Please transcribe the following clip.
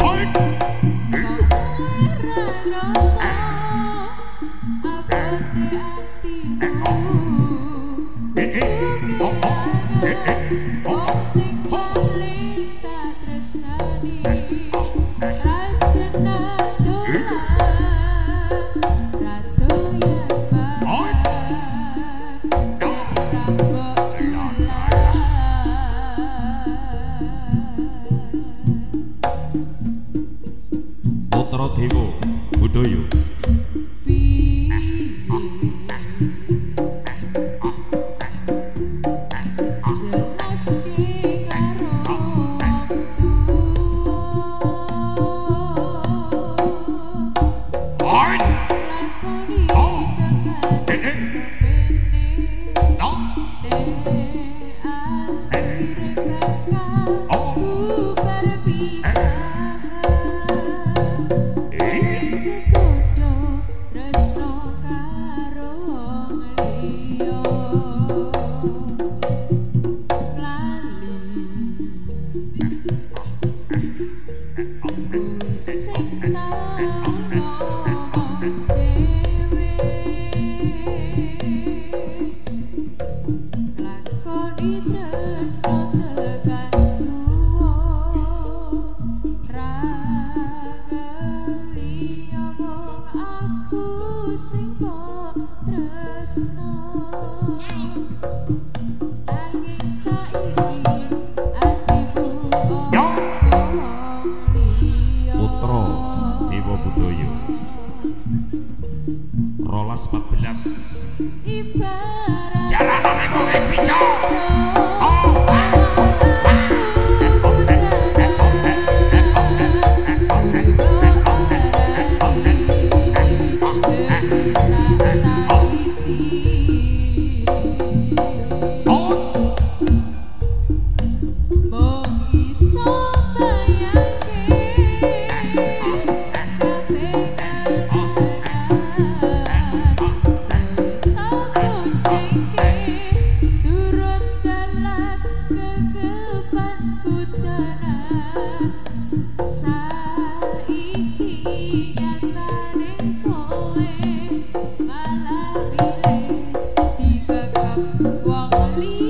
I. 手を振るよ Putra Dewa Budaya. 14 Ibu wong liya